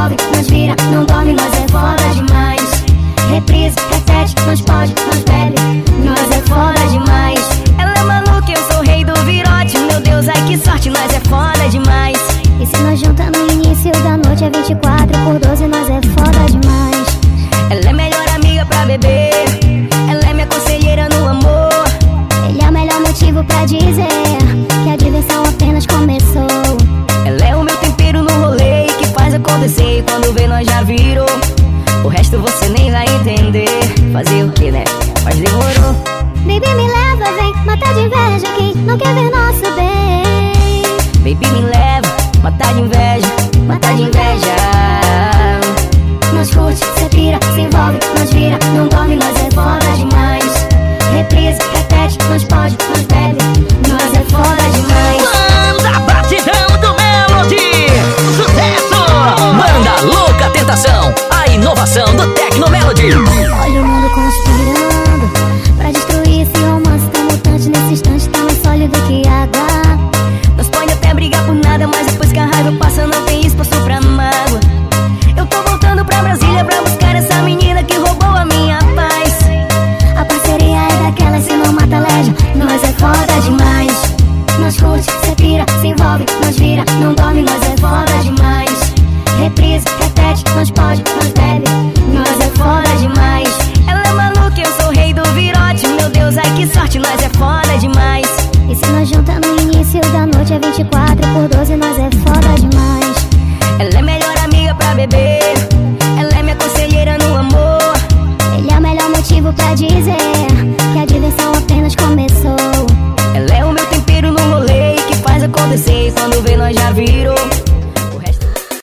pobre, nós vira, não dorme, nós é foda demais. Reprise, repete, nós pode, nós bebe, nós é foda demais. Ela é maluca, eu sou o rei do virote. Meu Deus, ai que sorte, nós é foda demais. E se nós junta no início da noite é 24 por 12, nós é foda demais. Ela é melhor amiga pra beber, ela é minha conselheira no amor. Ele é o melhor motivo pra dizer. fazer o que, né? Mas demorou. Baby, me leva, vem matar de inveja quem não quer ver nosso bem. Baby, me leva. 24 por 12, nós é foda demais. Ela é melhor amiga pra beber. Ela é minha conselheira no amor. Ele é o melhor motivo pra dizer que a diversão apenas começou. Ela é o meu tempero no rolê que faz acontecer. E quando vê, nós já virou.